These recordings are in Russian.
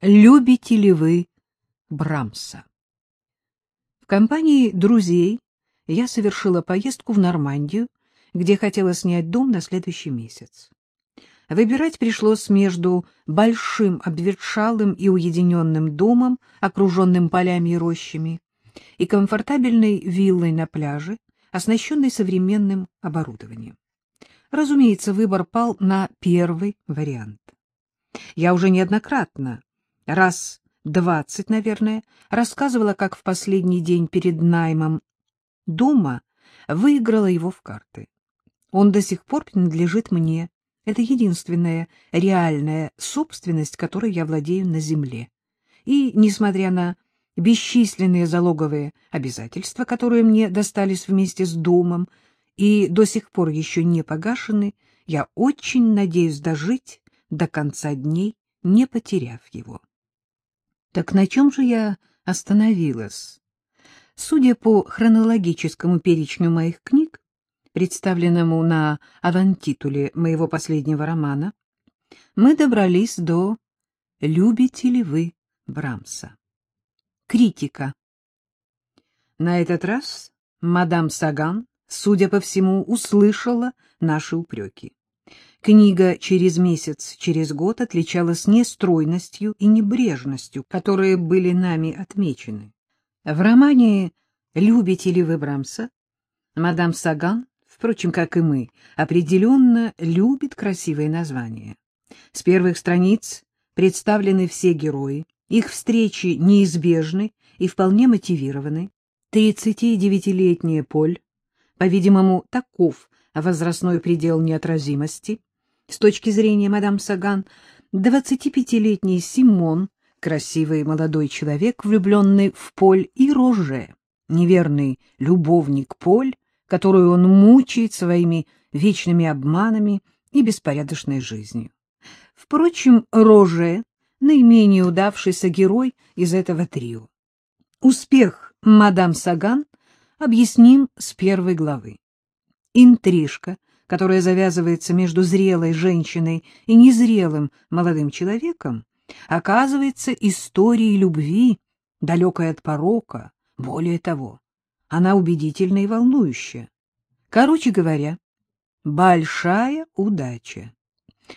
Любите ли вы Брамса? В компании друзей я совершила поездку в Нормандию, где хотела снять дом на следующий месяц. Выбирать пришлось между большим обветшалым и уединенным домом, окруженным полями и рощами, и комфортабельной виллой на пляже, оснащенной современным оборудованием. Разумеется, выбор пал на первый вариант. Я уже неоднократно раз двадцать, наверное, рассказывала, как в последний день перед наймом дома выиграла его в карты. Он до сих пор принадлежит мне. Это единственная реальная собственность, которой я владею на земле. И, несмотря на бесчисленные залоговые обязательства, которые мне достались вместе с домом и до сих пор еще не погашены, я очень надеюсь дожить до конца дней, не потеряв его. Так на чем же я остановилась? Судя по хронологическому перечню моих книг, представленному на авантитуле моего последнего романа, мы добрались до «Любите ли вы Брамса?» Критика. На этот раз мадам Саган, судя по всему, услышала наши упреки. Книга «Через месяц, через год» отличалась не стройностью и небрежностью, которые были нами отмечены. В романе «Любите ли вы Брамса» мадам Саган, впрочем, как и мы, определенно любит красивые названия. С первых страниц представлены все герои, их встречи неизбежны и вполне мотивированы. 39-летняя Поль, по-видимому, таков возрастной предел неотразимости, с точки зрения мадам Саган, 25-летний Симон, красивый молодой человек, влюбленный в Поль, и Роже, неверный любовник Поль, которую он мучает своими вечными обманами и беспорядочной жизнью. Впрочем, Роже — наименее удавшийся герой из этого трио. Успех мадам Саган объясним с первой главы. Интрижка — которая завязывается между зрелой женщиной и незрелым молодым человеком, оказывается историей любви, далекой от порока. Более того, она убедительна и волнующая. Короче говоря, большая удача.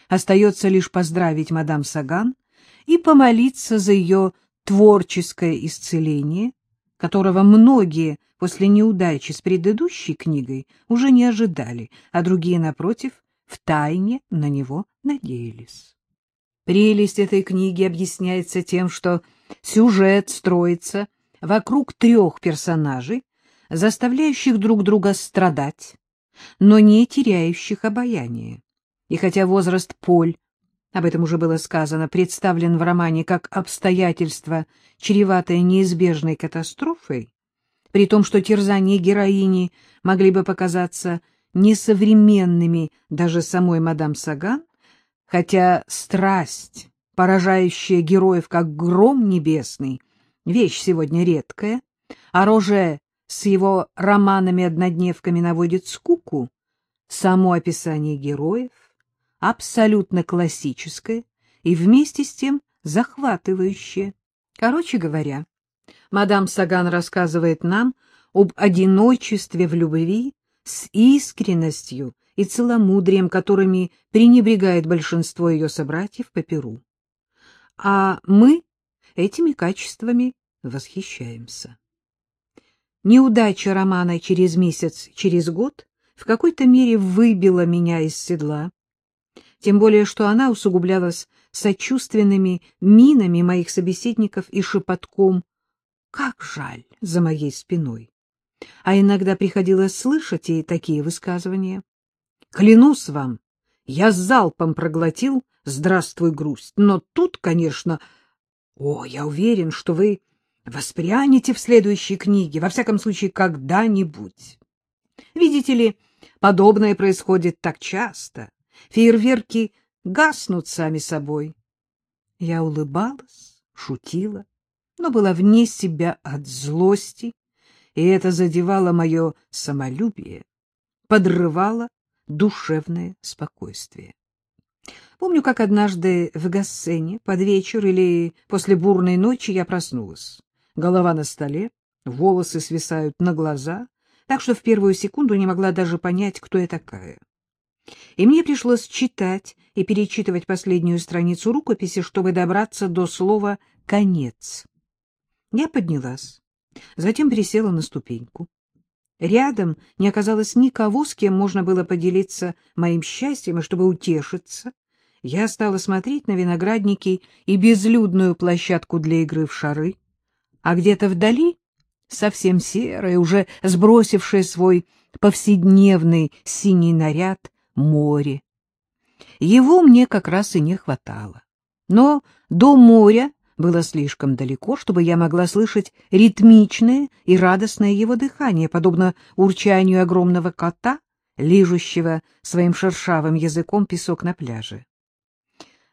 Остается лишь поздравить мадам Саган и помолиться за ее творческое исцеление, которого многие после неудачи с предыдущей книгой уже не ожидали, а другие, напротив, втайне на него надеялись. Прелесть этой книги объясняется тем, что сюжет строится вокруг трех персонажей, заставляющих друг друга страдать, но не теряющих обаяние. И хотя возраст Поль об этом уже было сказано, представлен в романе как обстоятельство, чреватое неизбежной катастрофой, при том, что терзания героини могли бы показаться несовременными даже самой мадам Саган, хотя страсть, поражающая героев как гром небесный, вещь сегодня редкая, а Роже с его романами-однодневками наводит скуку, само описание героев абсолютно классическое и вместе с тем захватывающее. Короче говоря, мадам Саган рассказывает нам об одиночестве в любви с искренностью и целомудрием, которыми пренебрегает большинство ее собратьев по Перу. А мы этими качествами восхищаемся. Неудача романа «Через месяц, через год» в какой-то мере выбила меня из седла, тем более что она усугублялась сочувственными минами моих собеседников и шепотком «Как жаль!» за моей спиной. А иногда приходилось слышать и такие высказывания. «Клянусь вам, я залпом проглотил «Здравствуй, грусть», но тут, конечно... О, я уверен, что вы воспрянете в следующей книге, во всяком случае, когда-нибудь. Видите ли, подобное происходит так часто. Фейерверки гаснут сами собой. Я улыбалась, шутила, но была вне себя от злости, и это задевало мое самолюбие, подрывало душевное спокойствие. Помню, как однажды в Гассене под вечер или после бурной ночи я проснулась. Голова на столе, волосы свисают на глаза, так что в первую секунду не могла даже понять, кто я такая. И мне пришлось читать и перечитывать последнюю страницу рукописи, чтобы добраться до слова «конец». Я поднялась, затем присела на ступеньку. Рядом не оказалось никого, с кем можно было поделиться моим счастьем, и чтобы утешиться, я стала смотреть на виноградники и безлюдную площадку для игры в шары, а где-то вдали, совсем серое, уже сбросившее свой повседневный синий наряд, море. Его мне как раз и не хватало. Но до моря было слишком далеко, чтобы я могла слышать ритмичное и радостное его дыхание, подобно урчанию огромного кота, лижущего своим шершавым языком песок на пляже.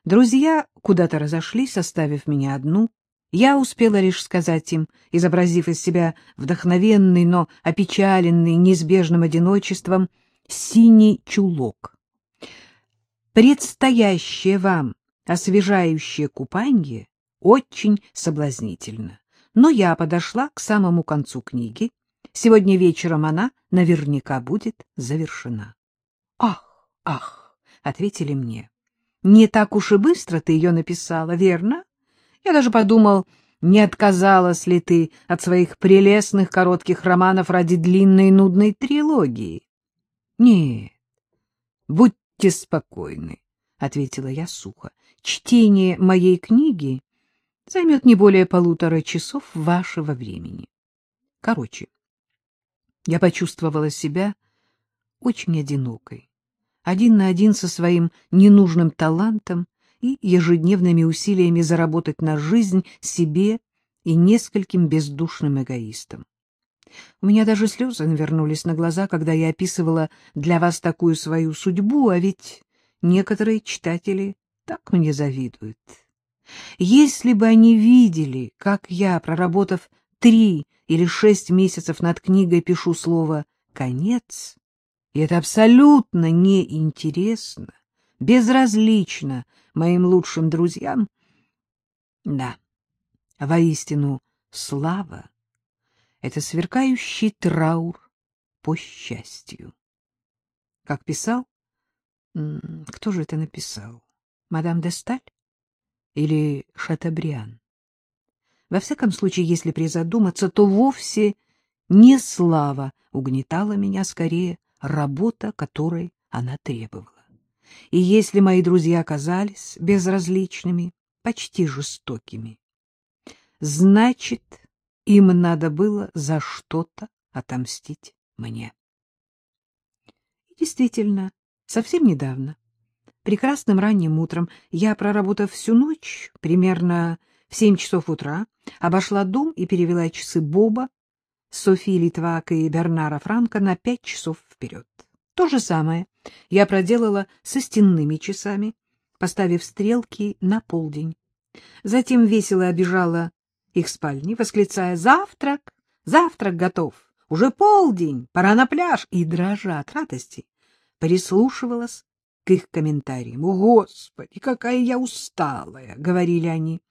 Друзья куда-то разошлись, оставив меня одну. Я успела лишь сказать им, изобразив из себя вдохновенный, но опечаленный неизбежным одиночеством, синий чулок. Предстоящее вам освежающее купанье очень соблазнительно. Но я подошла к самому концу книги. Сегодня вечером она наверняка будет завершена. — Ах, ах, — ответили мне. Не так уж и быстро ты ее написала, верно? Я даже подумал, не отказалась ли ты от своих прелестных коротких романов ради длинной нудной трилогии. — Нет, будьте спокойны, — ответила я сухо. — Чтение моей книги займет не более полутора часов вашего времени. Короче, я почувствовала себя очень одинокой один на один со своим ненужным талантом и ежедневными усилиями заработать на жизнь себе и нескольким бездушным эгоистам. У меня даже слезы навернулись на глаза, когда я описывала для вас такую свою судьбу, а ведь некоторые читатели так мне завидуют. Если бы они видели, как я, проработав три или шесть месяцев над книгой, пишу слово «конец», и это абсолютно неинтересно, безразлично моим лучшим друзьям. Да, воистину, слава — это сверкающий траур по счастью. Как писал? Кто же это написал? Мадам де Сталь или Шатабриан? Во всяком случае, если призадуматься, то вовсе не слава угнетала меня, скорее работа, которой она требовала. И если мои друзья оказались безразличными, почти жестокими, значит, им надо было за что-то отомстить мне. И действительно, совсем недавно, прекрасным ранним утром, я, проработав всю ночь, примерно в семь часов утра, обошла дом и перевела часы Боба Софии Литвак и Бернара Франка на пять часов вперед. То же самое я проделала со стенными часами, поставив стрелки на полдень. Затем весело обижала их спальни, восклицая «Завтрак! Завтрак готов! Уже полдень! Пора на пляж!» и, дрожа от радости, прислушивалась к их комментариям. «О, Господи, какая я усталая!» — говорили они.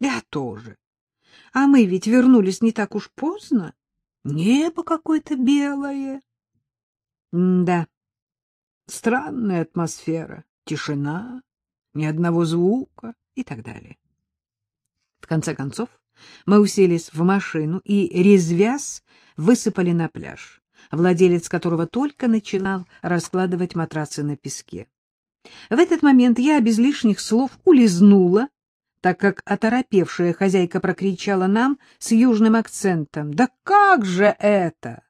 «Я тоже. А мы ведь вернулись не так уж поздно. Небо какое-то белое. да, странная атмосфера, тишина, ни одного звука и так далее. В конце концов, мы уселись в машину и, резвясь, высыпали на пляж, владелец которого только начинал раскладывать матрацы на песке. В этот момент я без лишних слов улизнула так как оторопевшая хозяйка прокричала нам с южным акцентом. — Да как же это?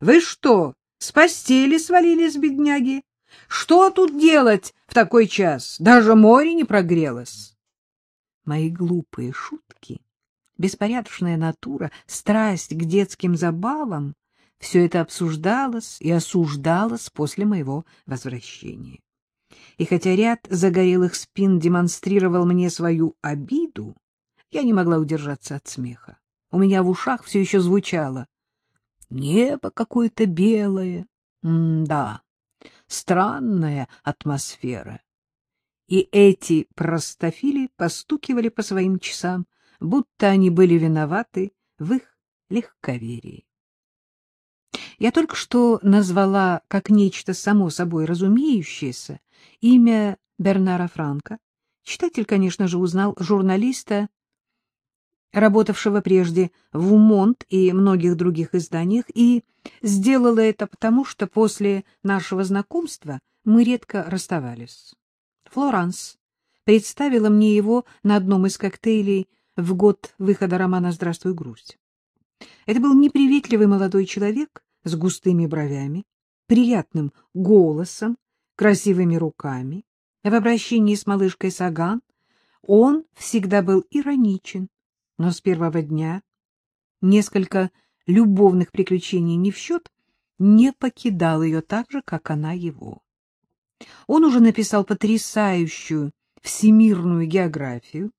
Вы что, с постели свалились, бедняги? Что тут делать в такой час? Даже море не прогрелось. Мои глупые шутки, беспорядочная натура, страсть к детским забавам — все это обсуждалось и осуждалось после моего возвращения. И хотя ряд загорелых спин демонстрировал мне свою обиду, я не могла удержаться от смеха. У меня в ушах все еще звучало. Небо какое-то белое. М-да, странная атмосфера. и эти простофили постукивали по своим часам, будто они были виноваты в их легковерии. Я только что назвала как нечто само собой разумеющееся имя Бернара Франка. Читатель, конечно же, узнал журналиста, работавшего прежде в «Умонт» и многих других изданиях, и сделала это потому, что после нашего знакомства мы редко расставались. Флоранс представила мне его на одном из коктейлей в год выхода романа «Здравствуй, грусть». Это был неприветливый молодой человек с густыми бровями, приятным голосом, красивыми руками. В обращении с малышкой Саган он всегда был ироничен, но с первого дня несколько любовных приключений не в счет, не покидал ее так же, как она его. Он уже написал потрясающую всемирную географию,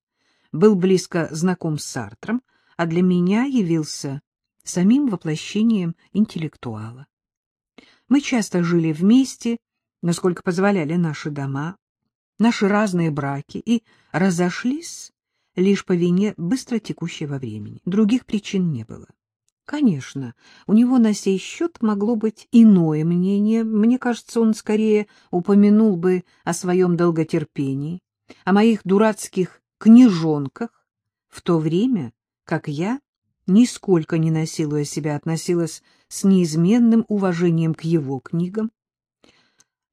был близко знаком с Сартром, а для меня явился самим воплощением интеллектуала. Мы часто жили вместе, насколько позволяли наши дома, наши разные браки, и разошлись лишь по вине быстро текущего времени. Других причин не было. Конечно, у него на сей счет могло быть иное мнение. Мне кажется, он скорее упомянул бы о своем долготерпении, о моих дурацких книжонках, в то время, как я, нисколько не насилуя себя, относилась с неизменным уважением к его книгам.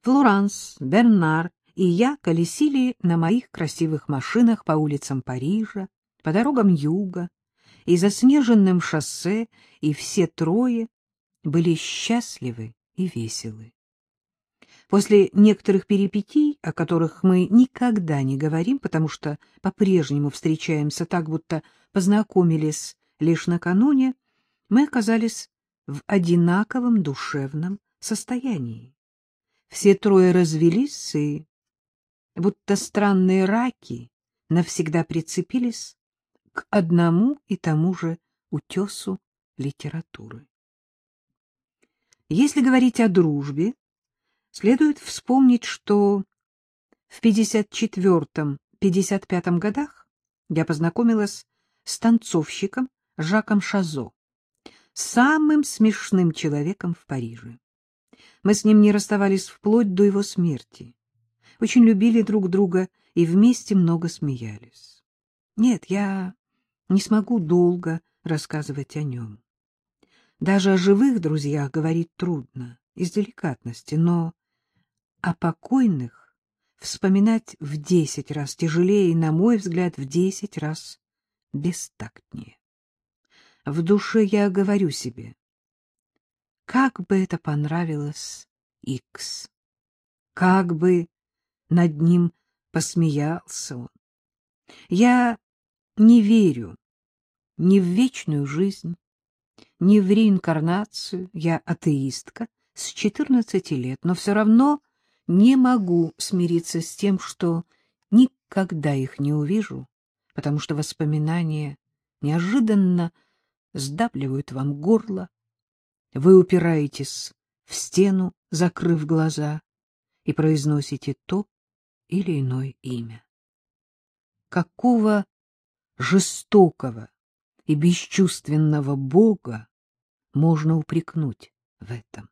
Флоранс, Бернар и я колесили на моих красивых машинах по улицам Парижа, по дорогам юга, и заснеженным шоссе, и все трое были счастливы и веселы. После некоторых перипетий, о которых мы никогда не говорим, потому что по-прежнему встречаемся так, будто познакомились лишь накануне, мы оказались в одинаковом душевном состоянии. Все трое развелись и, будто странные раки, навсегда прицепились к одному и тому же утесу литературы. Если говорить о дружбе, следует вспомнить, что в 54-55 годах я познакомилась с танцовщиком Жаком Шазо, самым смешным человеком в Париже. Мы с ним не расставались вплоть до его смерти. Очень любили друг друга и вместе много смеялись. Нет, я не смогу долго рассказывать о нем. Даже о живых друзьях говорить трудно, из деликатности, но о покойных вспоминать в десять раз тяжелее и, на мой взгляд, в десять раз бестактнее. В душе я говорю себе, как бы это понравилось Икс, как бы над ним посмеялся он. Я не верю ни в вечную жизнь, ни в реинкарнацию. Я атеистка с 14 лет, но все равно не могу смириться с тем, что никогда их не увижу, потому что воспоминания неожиданно сдавливают вам горло. Вы упираетесь в стену, закрыв глаза, и произносите то или иное имя. Какого жестокого и бесчувственного Бога можно упрекнуть в этом.